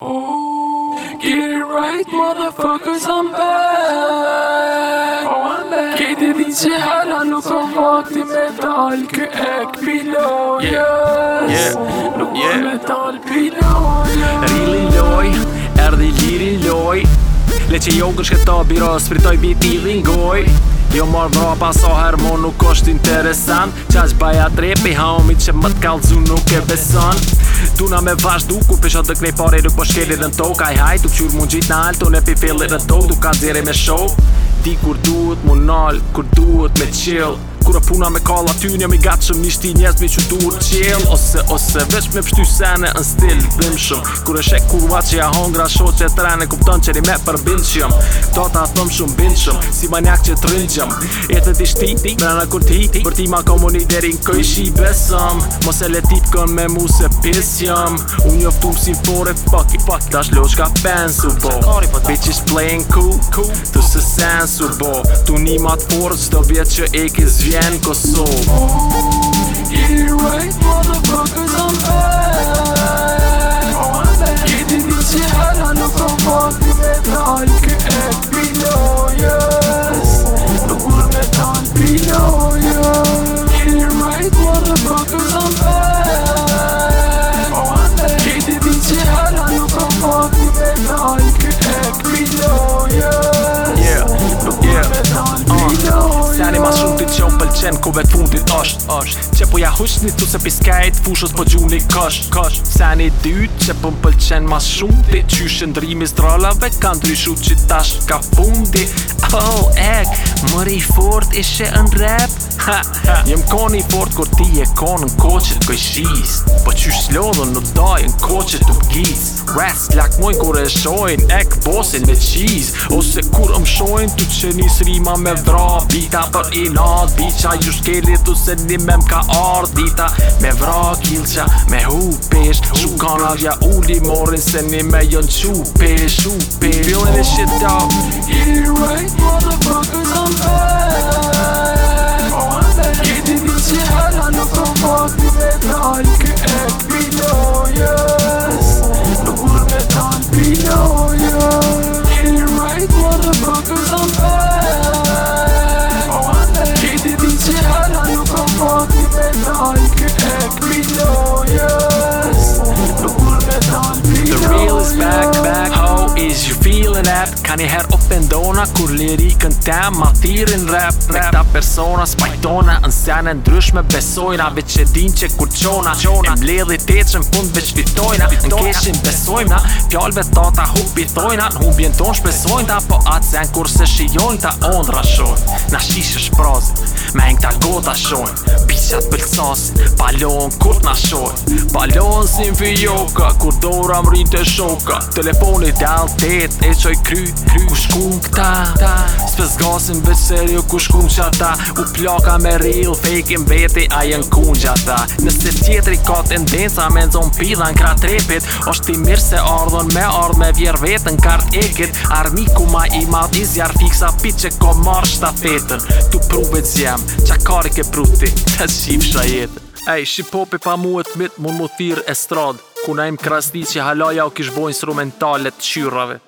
Oh, get it right, motherfuckers, I'm back. Oh, I'm back. Get it easy, I know from what the metal could act below. Yeah, yeah, no metal below. Dhe që jogën shketa biro, spritoj bit i ringoj Jo marrë vrra pa sa her mo nuk është interesant Qa që baja trepi haomi që më t'kallë zunë nuk e beson Tuna me vazhdu ku pesha dhe kdej pare nuk po shkeli dhe në tok Aj haj tuk mund gjitë në alto e p'i fillit në tok Tuk ka dzire me show Ti kur duhet mu nalë, kur duhet me chill Kura puna me kalla ty njëm i gatë shumë Një shti që duhur qjell Ose, ose, veç me pështu sene në stil Dëm shumë, kura shek kurva që ja hongra Sho që e trene, kupton që një me për bil Ta ta thëm shumë bil Si manjak që të rëngjëm Etë të ti shti, me në kur ti Për ti ma komuniterin, kë i besëm Mos e le tip kon me mu se pis jam Unë jo fu si fore fuck it fuck it Ta shlo qka bo Bitch is playing cool, cool. Tu se sen bo Tu ni ma t'por Sdo vjet që e ki zvjen Kosovë Oh, get it right, motherfuckers, I'm out pëlqen ku vet fundit është ësht. Që po ja hushni tu se piskajt fushës po gjuni kosh kësht sani anë dyt që po më pëlqen mas shumë Ti që shëndrimi ka ndryshu që tash ka fundi Oh ek, mëri fort ishe në rap Jem kon i fort kur ti e kon në koqet kë i shis Po që shlodhën në daj në koqet të pgis Rats lak moj kur e shojn ek bosin me qiz Ose kur më shojn të që një srima me vdra Bita për i nad bicha ju shkeli të se një me më ka ardh dita Me vra kilqa me hu pesht Shu kan avja uli morin se një me jën qu pesht Shu e shit up Get it right motherfuckers I'm back rap Ka një her ofendona Kur lirikën tem Ma thirin rap Me këta persona Spajtona Në sene ndryshme Besojna Veq e din që kur qona E mledhi të të qënë fund Veq fitojna Në keshin besojmë Fjallve të ta thojna Në hum ton shpesojnë ta Po atë sen kur se shijojnë ta Ondra shojnë Na shishë shprozit Me hengë ta gota shojnë Pisa të pëlcasin Palonë kur t'na shojnë Palon si fi joka Kur dora mrit e shoka Telefoni dal të e qoj kry, kry Ku shkum këta Spe zgasim seri u ku U plaka me real fake im veti a jen kun Nëse tjetri ka tendenca me në zon pida në krat trepit Osh mirë se ardhon me me vjer vetën kart ekit Armi ku ma i madhi zjar fiksa pit që ko marrë shtafetën Tu prube të zjem, qa kari ke pruti, të shqip shra Ej, shi popi pa mu e të mund mu thirë estradë Kuna im krasni që halaja o kishë bojnë instrumentalet të shyrave